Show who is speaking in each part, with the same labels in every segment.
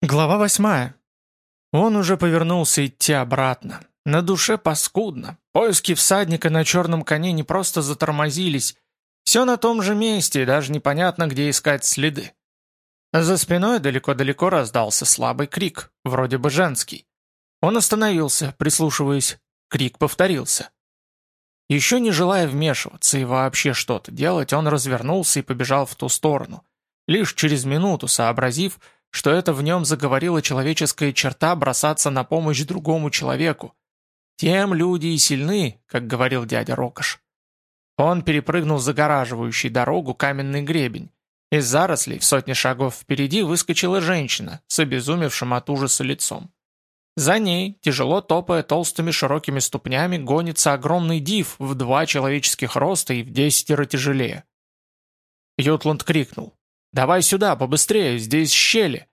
Speaker 1: Глава восьмая. Он уже повернулся идти обратно. На душе паскудно. Поиски всадника на черном коне не просто затормозились. Все на том же месте, и даже непонятно, где искать следы. За спиной далеко-далеко раздался слабый крик, вроде бы женский. Он остановился, прислушиваясь. Крик повторился. Еще не желая вмешиваться и вообще что-то делать, он развернулся и побежал в ту сторону. Лишь через минуту сообразив, что это в нем заговорила человеческая черта бросаться на помощь другому человеку. Тем люди и сильны, как говорил дядя Рокош. Он перепрыгнул загораживающий дорогу каменный гребень. Из зарослей в сотне шагов впереди выскочила женщина с обезумевшим от ужаса лицом. За ней, тяжело топая толстыми широкими ступнями, гонится огромный див в два человеческих роста и в десятеро тяжелее. Ютланд крикнул. «Давай сюда, побыстрее, здесь щели!»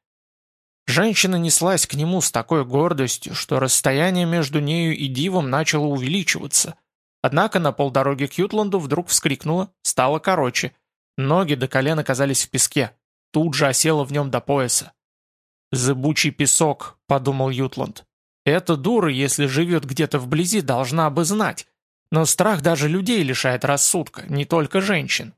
Speaker 1: Женщина неслась к нему с такой гордостью, что расстояние между нею и Дивом начало увеличиваться. Однако на полдороги к Ютланду вдруг вскрикнула, стало короче. Ноги до колен оказались в песке. Тут же осела в нем до пояса. «Зыбучий песок», — подумал Ютланд. «Эта дура, если живет где-то вблизи, должна бы знать. Но страх даже людей лишает рассудка, не только женщин».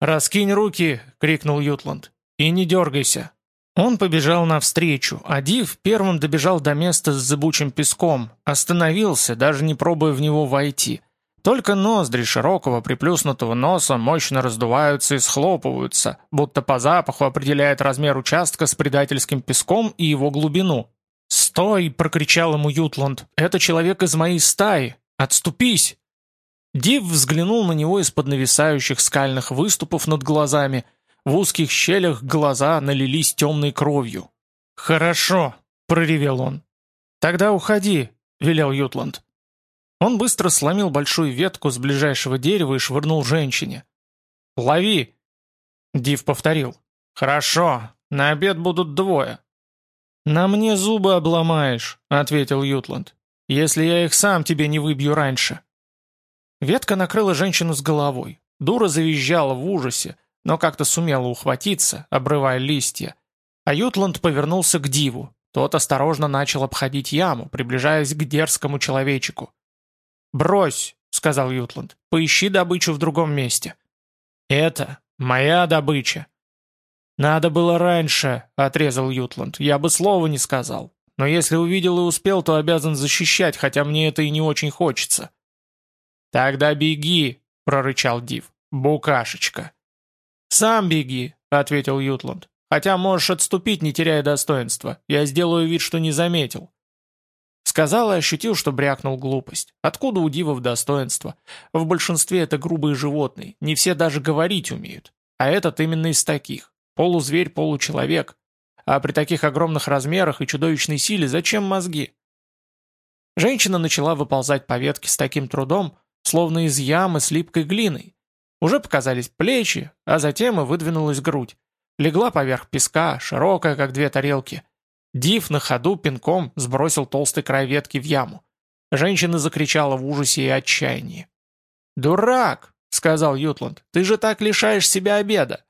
Speaker 1: «Раскинь руки!» — крикнул Ютланд. «И не дергайся!» Он побежал навстречу, а Див первым добежал до места с зыбучим песком, остановился, даже не пробуя в него войти. Только ноздри широкого приплюснутого носа мощно раздуваются и схлопываются, будто по запаху определяет размер участка с предательским песком и его глубину. «Стой!» — прокричал ему Ютланд. «Это человек из моей стаи! Отступись!» Див взглянул на него из-под нависающих скальных выступов над глазами. В узких щелях глаза налились темной кровью. «Хорошо», — проревел он. «Тогда уходи», — велел Ютланд. Он быстро сломил большую ветку с ближайшего дерева и швырнул женщине. «Лови!» Див повторил. «Хорошо, на обед будут двое». «На мне зубы обломаешь», — ответил Ютланд, «если я их сам тебе не выбью раньше». Ветка накрыла женщину с головой. Дура завизжала в ужасе, но как-то сумела ухватиться, обрывая листья. А Ютланд повернулся к Диву. Тот осторожно начал обходить яму, приближаясь к дерзкому человечику. «Брось», — сказал Ютланд, — «поищи добычу в другом месте». «Это моя добыча». «Надо было раньше», — отрезал Ютланд, — «я бы слова не сказал. Но если увидел и успел, то обязан защищать, хотя мне это и не очень хочется». «Тогда беги», — прорычал Див. «Букашечка». «Сам беги», — ответил Ютланд. «Хотя можешь отступить, не теряя достоинства. Я сделаю вид, что не заметил». Сказал и ощутил, что брякнул глупость. Откуда у дивов достоинство? В большинстве это грубые животные, не все даже говорить умеют. А этот именно из таких. Полузверь, получеловек. А при таких огромных размерах и чудовищной силе зачем мозги? Женщина начала выползать по ветке с таким трудом, словно из ямы с липкой глиной. Уже показались плечи, а затем и выдвинулась грудь. Легла поверх песка, широкая, как две тарелки. Див на ходу пинком сбросил толстый край ветки в яму. Женщина закричала в ужасе и отчаянии. «Дурак!» — сказал Ютланд. «Ты же так лишаешь себя обеда!»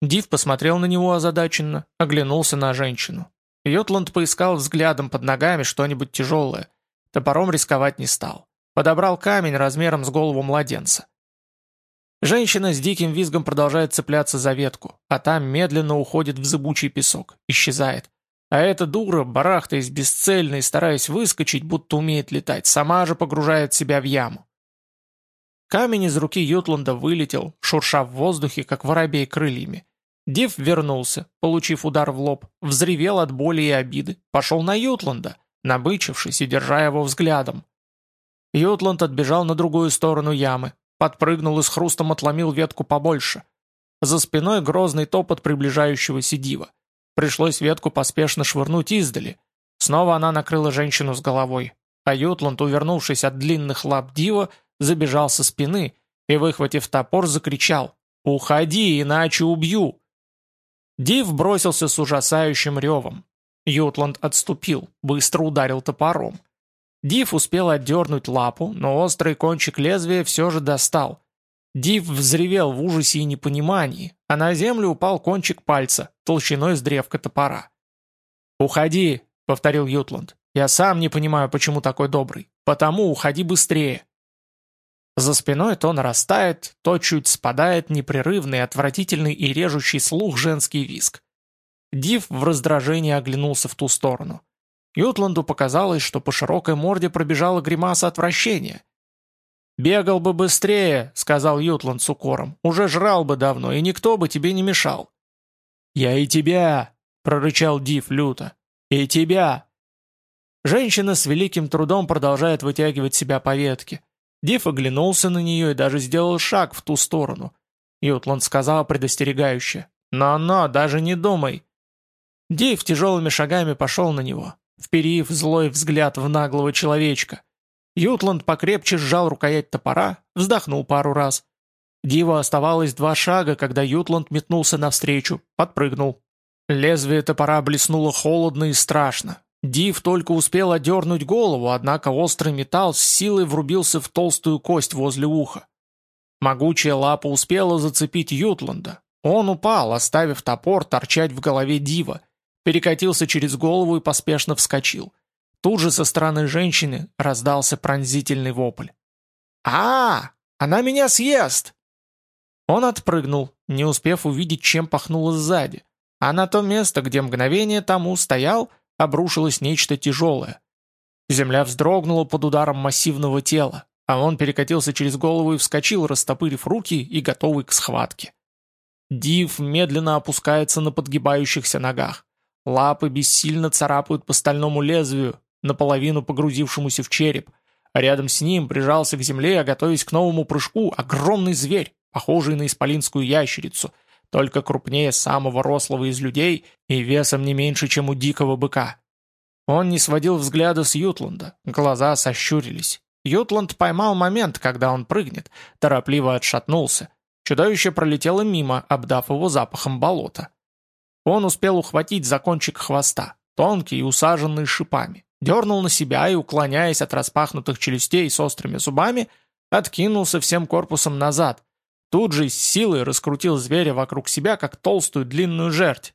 Speaker 1: Див посмотрел на него озадаченно, оглянулся на женщину. Ютланд поискал взглядом под ногами что-нибудь тяжелое. Топором рисковать не стал. Подобрал камень размером с голову младенца. Женщина с диким визгом продолжает цепляться за ветку, а там медленно уходит в зыбучий песок, исчезает. А эта дура, барахтаясь бесцельно и стараясь выскочить, будто умеет летать, сама же погружает себя в яму. Камень из руки Ютланда вылетел, шурша в воздухе, как воробей крыльями. Див вернулся, получив удар в лоб, взревел от боли и обиды, пошел на Ютланда, набычившись и держа его взглядом. Ютланд отбежал на другую сторону ямы, подпрыгнул и с хрустом отломил ветку побольше. За спиной грозный топот приближающегося дива. Пришлось ветку поспешно швырнуть издали. Снова она накрыла женщину с головой, а Ютланд, увернувшись от длинных лап дива, забежал со спины и, выхватив топор, закричал «Уходи, иначе убью!». Див бросился с ужасающим ревом. Ютланд отступил, быстро ударил топором. Див успел отдернуть лапу, но острый кончик лезвия все же достал. Див взревел в ужасе и непонимании, а на землю упал кончик пальца, толщиной с древка топора. «Уходи», — повторил Ютланд. «Я сам не понимаю, почему такой добрый. Потому уходи быстрее». За спиной то нарастает, то чуть спадает непрерывный, отвратительный и режущий слух женский виск. Див в раздражении оглянулся в ту сторону. Ютланду показалось, что по широкой морде пробежала гримаса отвращения. «Бегал бы быстрее», — сказал Ютланд с укором. «Уже жрал бы давно, и никто бы тебе не мешал». «Я и тебя», — прорычал Див люто. «И тебя». Женщина с великим трудом продолжает вытягивать себя по ветке. Див оглянулся на нее и даже сделал шаг в ту сторону. Ютланд сказал предостерегающе. «Но-но, даже не думай». Див тяжелыми шагами пошел на него, вперив злой взгляд в наглого человечка. Ютланд покрепче сжал рукоять топора, вздохнул пару раз. Диву оставалось два шага, когда Ютланд метнулся навстречу, подпрыгнул. Лезвие топора блеснуло холодно и страшно. Див только успел одернуть голову, однако острый металл с силой врубился в толстую кость возле уха. Могучая лапа успела зацепить Ютланда. Он упал, оставив топор торчать в голове Дива, перекатился через голову и поспешно вскочил. Тут же со стороны женщины раздался пронзительный вопль. а, Она меня съест!» Он отпрыгнул, не успев увидеть, чем пахнуло сзади, а на то место, где мгновение тому стоял, обрушилось нечто тяжелое. Земля вздрогнула под ударом массивного тела, а он перекатился через голову и вскочил, растопырив руки и готовый к схватке. Див медленно опускается на подгибающихся ногах. Лапы бессильно царапают по стальному лезвию, наполовину погрузившемуся в череп, а рядом с ним прижался к земле, готовясь к новому прыжку, огромный зверь, похожий на исполинскую ящерицу, только крупнее самого рослого из людей и весом не меньше, чем у дикого быка. Он не сводил взгляда с Ютланда, глаза сощурились. Ютланд поймал момент, когда он прыгнет, торопливо отшатнулся. Чудовище пролетело мимо, обдав его запахом болота. Он успел ухватить за кончик хвоста, тонкий и усаженный шипами дернул на себя и, уклоняясь от распахнутых челюстей с острыми зубами, откинулся всем корпусом назад. Тут же с силой раскрутил зверя вокруг себя, как толстую длинную жерть.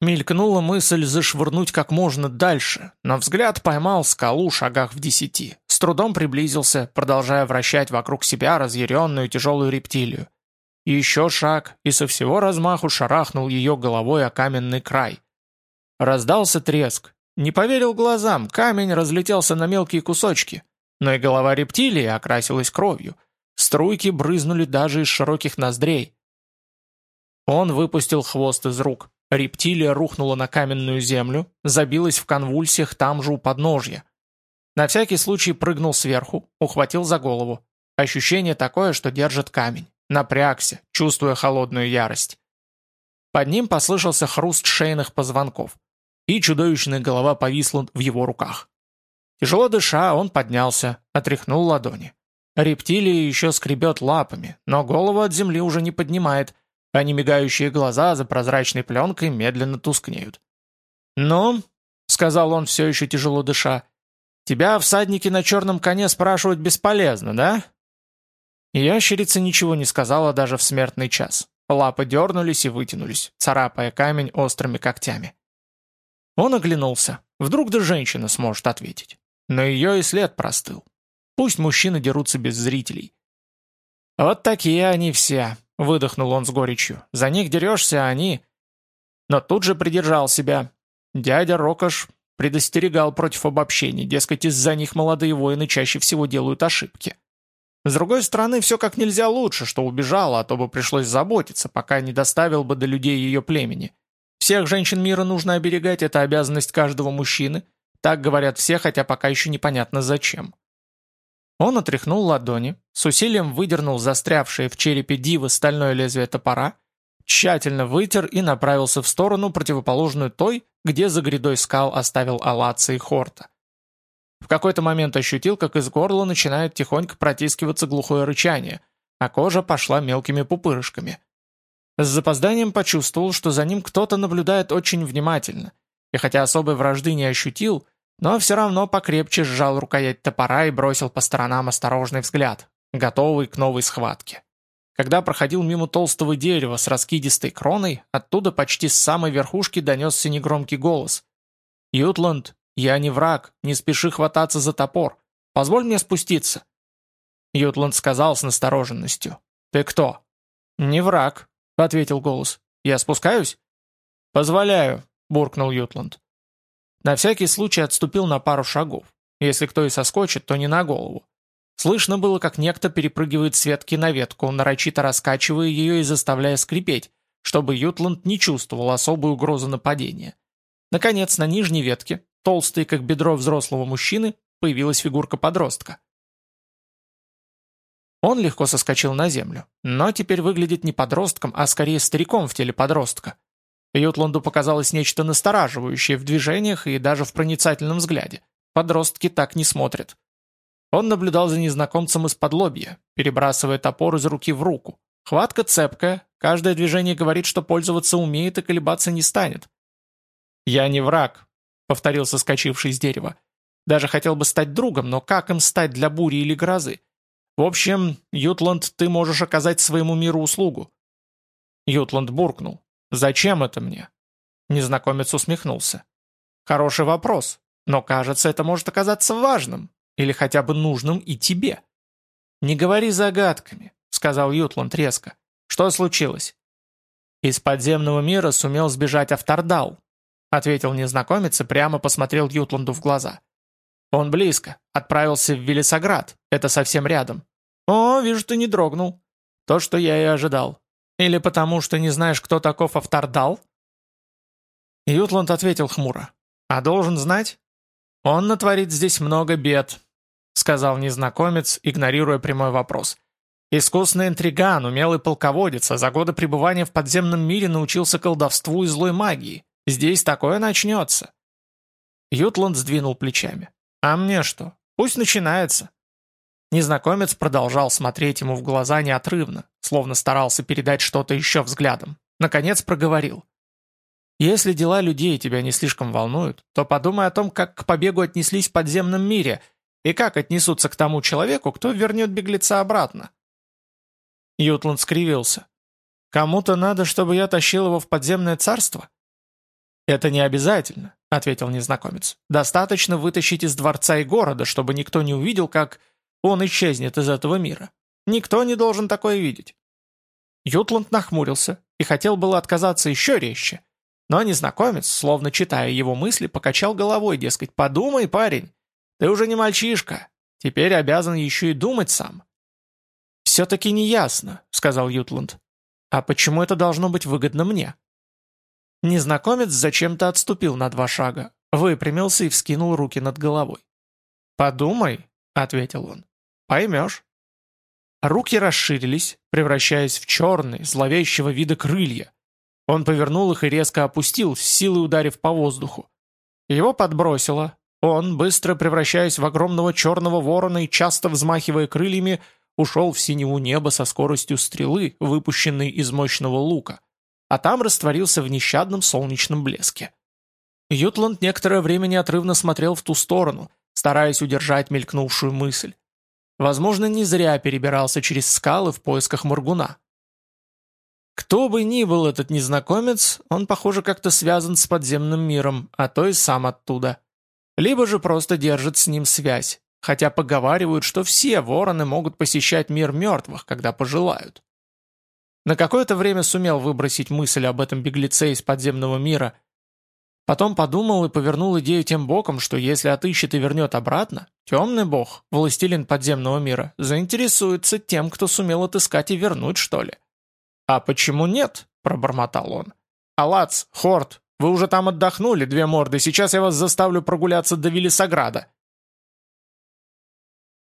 Speaker 1: Мелькнула мысль зашвырнуть как можно дальше, но взгляд поймал скалу шагах в десяти. С трудом приблизился, продолжая вращать вокруг себя разъяренную тяжелую рептилию. Еще шаг, и со всего размаху шарахнул ее головой о каменный край. Раздался треск, не поверил глазам, камень разлетелся на мелкие кусочки. Но и голова рептилии окрасилась кровью. Струйки брызнули даже из широких ноздрей. Он выпустил хвост из рук. Рептилия рухнула на каменную землю, забилась в конвульсиях там же у подножья. На всякий случай прыгнул сверху, ухватил за голову. Ощущение такое, что держит камень. Напрягся, чувствуя холодную ярость. Под ним послышался хруст шейных позвонков и чудовищная голова повисла в его руках. Тяжело дыша, он поднялся, отряхнул ладони. Рептилия еще скребет лапами, но голову от земли уже не поднимает, а немигающие глаза за прозрачной пленкой медленно тускнеют. «Ну», — сказал он все еще тяжело дыша, — «тебя всадники на черном коне спрашивать бесполезно, да?» Ящерица ничего не сказала даже в смертный час. Лапы дернулись и вытянулись, царапая камень острыми когтями. Он оглянулся. Вдруг да женщина сможет ответить. Но ее и след простыл. Пусть мужчины дерутся без зрителей. «Вот такие они все», — выдохнул он с горечью. «За них дерешься, а они...» Но тут же придержал себя. Дядя Рокош предостерегал против обобщений, дескать, из-за них молодые воины чаще всего делают ошибки. С другой стороны, все как нельзя лучше, что убежала, а то бы пришлось заботиться, пока не доставил бы до людей ее племени. Всех женщин мира нужно оберегать, это обязанность каждого мужчины. Так говорят все, хотя пока еще непонятно зачем. Он отряхнул ладони, с усилием выдернул застрявшее в черепе дивы стальное лезвие топора, тщательно вытер и направился в сторону, противоположную той, где за грядой скал оставил Алаца и Хорта. В какой-то момент ощутил, как из горла начинает тихонько протискиваться глухое рычание, а кожа пошла мелкими пупырышками. С запозданием почувствовал, что за ним кто-то наблюдает очень внимательно, и хотя особой вражды не ощутил, но все равно покрепче сжал рукоять топора и бросил по сторонам осторожный взгляд, готовый к новой схватке. Когда проходил мимо толстого дерева с раскидистой кроной, оттуда почти с самой верхушки донесся негромкий голос. «Ютланд, я не враг, не спеши хвататься за топор. Позволь мне спуститься». Ютланд сказал с настороженностью. «Ты кто?» «Не враг», — ответил голос. «Я спускаюсь?» «Позволяю», — буркнул Ютланд. На всякий случай отступил на пару шагов. Если кто и соскочит, то не на голову. Слышно было, как некто перепрыгивает с ветки на ветку, нарочито раскачивая ее и заставляя скрипеть, чтобы Ютланд не чувствовал особой угрозы нападения. Наконец, на нижней ветке, толстой, как бедро взрослого мужчины, появилась фигурка подростка. Он легко соскочил на землю, но теперь выглядит не подростком, а скорее стариком в теле подростка. Ютланду показалось нечто настораживающее в движениях и даже в проницательном взгляде. Подростки так не смотрят. Он наблюдал за незнакомцем из-под лобья, перебрасывая топор из руки в руку. Хватка цепкая, каждое движение говорит, что пользоваться умеет и колебаться не станет. «Я не враг», — повторил соскочивший с дерева. «Даже хотел бы стать другом, но как им стать для бури или грозы? В общем, Ютланд, ты можешь оказать своему миру услугу». Ютланд буркнул. «Зачем это мне?» Незнакомец усмехнулся. «Хороший вопрос, но кажется, это может оказаться важным, или хотя бы нужным и тебе». «Не говори загадками», — сказал Ютланд резко. «Что случилось?» «Из подземного мира сумел сбежать Автордал», — ответил незнакомец и прямо посмотрел Ютланду в глаза. «Он близко. Отправился в Велисоград. Это совсем рядом». «О, вижу, ты не дрогнул». «То, что я и ожидал. Или потому, что не знаешь, кто таков Автордал?» Ютланд ответил хмуро. «А должен знать?» «Он натворит здесь много бед», — сказал незнакомец, игнорируя прямой вопрос. «Искусный интриган, умелый полководец, а за годы пребывания в подземном мире научился колдовству и злой магии. Здесь такое начнется». Ютланд сдвинул плечами. «А мне что? Пусть начинается. Незнакомец продолжал смотреть ему в глаза неотрывно, словно старался передать что-то еще взглядом. Наконец проговорил. «Если дела людей тебя не слишком волнуют, то подумай о том, как к побегу отнеслись в подземном мире и как отнесутся к тому человеку, кто вернет беглеца обратно». Ютланд скривился. «Кому-то надо, чтобы я тащил его в подземное царство?» «Это не обязательно», — ответил незнакомец. «Достаточно вытащить из дворца и города, чтобы никто не увидел, как он исчезнет из этого мира. Никто не должен такое видеть. Ютланд нахмурился и хотел было отказаться еще резче. Но незнакомец, словно читая его мысли, покачал головой, дескать, «Подумай, парень, ты уже не мальчишка, теперь обязан еще и думать сам». «Все-таки неясно», — сказал Ютланд. «А почему это должно быть выгодно мне?» Незнакомец зачем-то отступил на два шага, выпрямился и вскинул руки над головой. «Подумай», — ответил он. Поймешь. Руки расширились, превращаясь в черные, зловещего вида крылья. Он повернул их и резко опустил, с силой ударив по воздуху. Его подбросило. Он, быстро превращаясь в огромного черного ворона и часто взмахивая крыльями, ушел в синеву небо со скоростью стрелы, выпущенной из мощного лука, а там растворился в нещадном солнечном блеске. Ютланд некоторое время неотрывно смотрел в ту сторону, стараясь удержать мелькнувшую мысль. Возможно, не зря перебирался через скалы в поисках Моргуна. Кто бы ни был этот незнакомец, он, похоже, как-то связан с подземным миром, а то и сам оттуда. Либо же просто держит с ним связь, хотя поговаривают, что все вороны могут посещать мир мертвых, когда пожелают. На какое-то время сумел выбросить мысль об этом беглеце из подземного мира – Потом подумал и повернул идею тем боком, что если отыщет и вернет обратно, темный бог, властелин подземного мира, заинтересуется тем, кто сумел отыскать и вернуть, что ли. «А почему нет?» – пробормотал он. «Алац, Хорт, вы уже там отдохнули, две морды, сейчас я вас заставлю прогуляться до Велисограда».